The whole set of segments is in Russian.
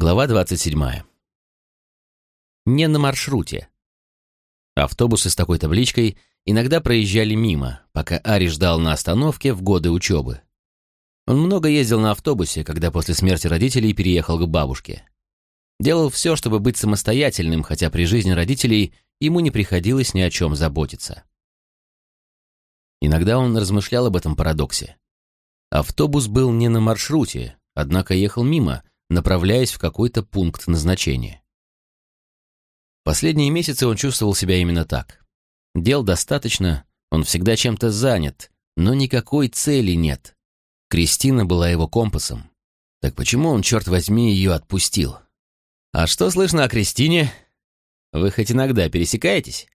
Глава 27. Не на маршруте. Автобусы с такой табличкой иногда проезжали мимо, пока Ари ждал на остановке в годы учебы. Он много ездил на автобусе, когда после смерти родителей переехал к бабушке. Делал все, чтобы быть самостоятельным, хотя при жизни родителей ему не приходилось ни о чем заботиться. Иногда он размышлял об этом парадоксе. Автобус был не на маршруте, однако ехал мимо, направляясь в какой-то пункт назначения. Последние месяцы он чувствовал себя именно так. Дел достаточно, он всегда чем-то занят, но никакой цели нет. Кристина была его компасом. Так почему он, черт возьми, ее отпустил? «А что слышно о Кристине? Вы хоть иногда пересекаетесь?»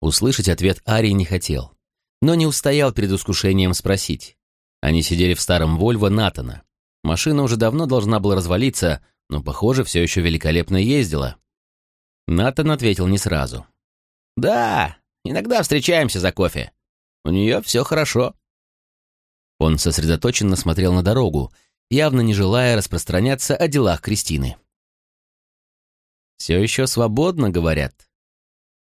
Услышать ответ Арий не хотел, но не устоял перед искушением спросить. Они сидели в старом Вольво Натана. Машина уже давно должна была развалиться, но, похоже, все еще великолепно ездила. Натан ответил не сразу. «Да, иногда встречаемся за кофе. У нее все хорошо». Он сосредоточенно смотрел на дорогу, явно не желая распространяться о делах Кристины. «Все еще свободно», — говорят.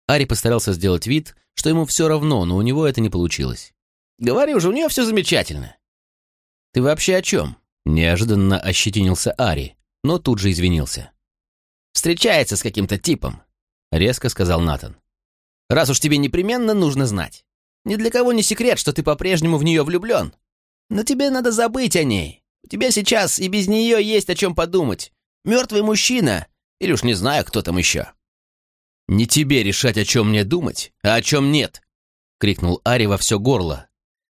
Ари постарался сделать вид, что ему все равно, но у него это не получилось. «Говори уже, у нее все замечательно». «Ты вообще о чем?» Неожиданно ощетинился Ари, но тут же извинился. «Встречается с каким-то типом», — резко сказал Натан. «Раз уж тебе непременно нужно знать. Ни для кого не секрет, что ты по-прежнему в нее влюблен. Но тебе надо забыть о ней. У тебя сейчас и без нее есть о чем подумать. Мертвый мужчина, или уж не знаю, кто там еще». «Не тебе решать, о чем мне думать, а о чем нет!» — крикнул Ари во все горло.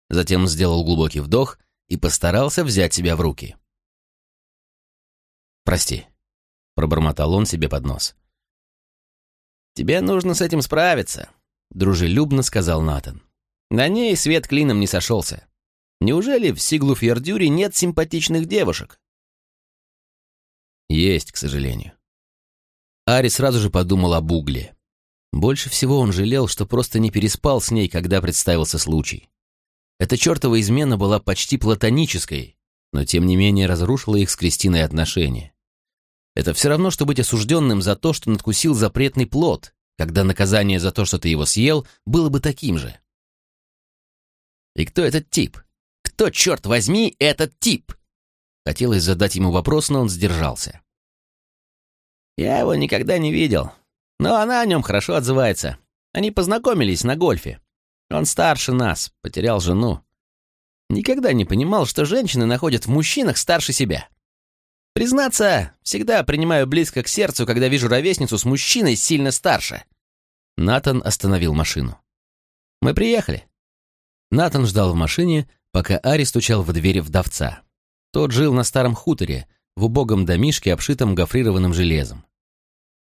Затем сделал глубокий вдох и постарался взять себя в руки. «Прости», — пробормотал он себе под нос. «Тебе нужно с этим справиться», — дружелюбно сказал Натан. На ней свет клином не сошелся. Неужели в Сиглу-Фьердюре нет симпатичных девушек? Есть, к сожалению. Ари сразу же подумал о Бугле. Больше всего он жалел, что просто не переспал с ней, когда представился случай. Эта чертова измена была почти платонической, но тем не менее разрушила их с Кристиной отношения. Это все равно, что быть осужденным за то, что надкусил запретный плод, когда наказание за то, что ты его съел, было бы таким же. И кто этот тип? Кто, черт возьми, этот тип? Хотелось задать ему вопрос, но он сдержался. Я его никогда не видел, но она о нем хорошо отзывается. Они познакомились на гольфе. Он старше нас, потерял жену. Никогда не понимал, что женщины находят в мужчинах старше себя. Признаться, всегда принимаю близко к сердцу, когда вижу ровесницу с мужчиной сильно старше. Натан остановил машину. Мы приехали. Натан ждал в машине, пока Ари стучал в дверь вдовца. Тот жил на старом хуторе, в убогом домишке, обшитом гофрированным железом.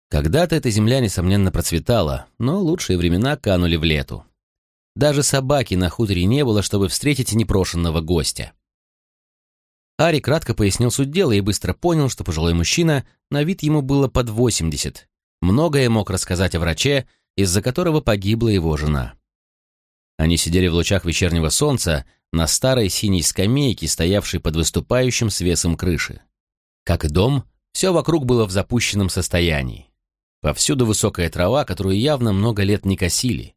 Когда-то эта земля, несомненно, процветала, но лучшие времена канули в лету. Даже собаки на хуторе не было, чтобы встретить непрошенного гостя. Ари кратко пояснил суть дела и быстро понял, что пожилой мужчина, на вид ему было под 80. Многое мог рассказать о враче, из-за которого погибла его жена. Они сидели в лучах вечернего солнца на старой синей скамейке, стоявшей под выступающим свесом крыши. Как и дом, все вокруг было в запущенном состоянии. Повсюду высокая трава, которую явно много лет не косили.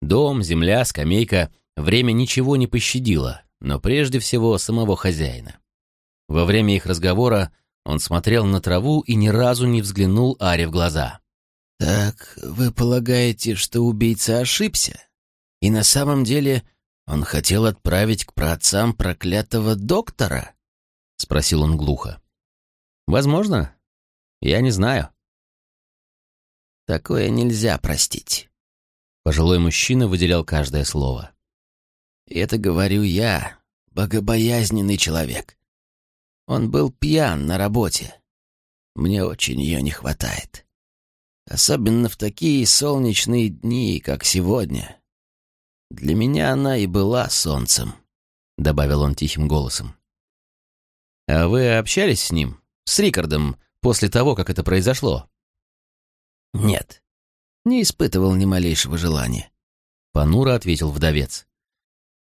Дом, земля, скамейка, время ничего не пощадило, но прежде всего самого хозяина. Во время их разговора он смотрел на траву и ни разу не взглянул Аре в глаза. «Так вы полагаете, что убийца ошибся? И на самом деле он хотел отправить к праотцам проклятого доктора?» — спросил он глухо. «Возможно. Я не знаю». «Такое нельзя простить». Пожилой мужчина выделял каждое слово. «Это говорю я, богобоязненный человек. Он был пьян на работе. Мне очень ее не хватает. Особенно в такие солнечные дни, как сегодня. Для меня она и была солнцем», — добавил он тихим голосом. «А вы общались с ним, с Рикардом, после того, как это произошло?» «Нет не испытывал ни малейшего желания. Понуро ответил вдовец.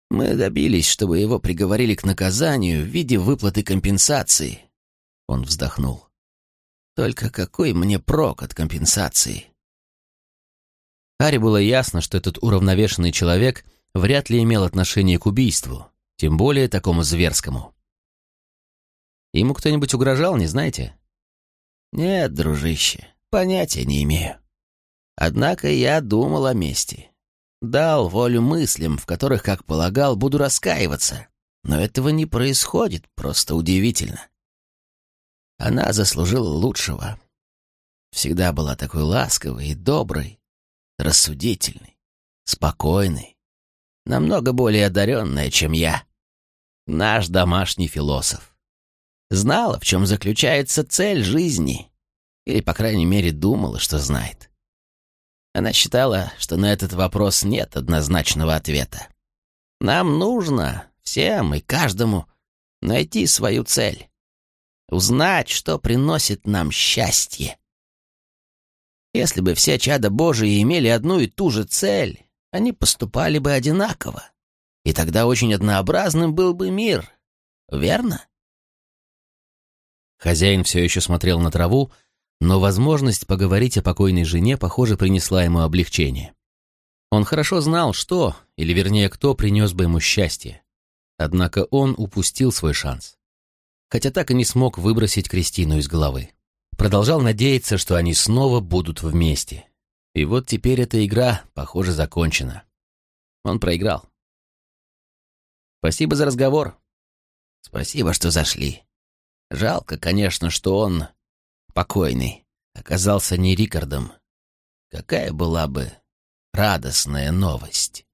Мы добились, чтобы его приговорили к наказанию в виде выплаты компенсации. Он вздохнул. Только какой мне прок от компенсации? Аре было ясно, что этот уравновешенный человек вряд ли имел отношение к убийству, тем более такому зверскому. Ему кто-нибудь угрожал, не знаете? Нет, дружище, понятия не имею. Однако я думал о мести. Дал волю мыслям, в которых, как полагал, буду раскаиваться. Но этого не происходит, просто удивительно. Она заслужила лучшего. Всегда была такой ласковой и доброй, рассудительной, спокойной, намного более одаренная, чем я. Наш домашний философ. Знала, в чем заключается цель жизни, или, по крайней мере, думала, что знает. Она считала, что на этот вопрос нет однозначного ответа. Нам нужно, всем и каждому, найти свою цель. Узнать, что приносит нам счастье. Если бы все чада Божии имели одну и ту же цель, они поступали бы одинаково. И тогда очень однообразным был бы мир. Верно? Хозяин все еще смотрел на траву, но возможность поговорить о покойной жене, похоже, принесла ему облегчение. Он хорошо знал, что, или вернее, кто принес бы ему счастье. Однако он упустил свой шанс. Хотя так и не смог выбросить Кристину из головы. Продолжал надеяться, что они снова будут вместе. И вот теперь эта игра, похоже, закончена. Он проиграл. Спасибо за разговор. Спасибо, что зашли. Жалко, конечно, что он покойный, оказался не Рикардом. Какая была бы радостная новость.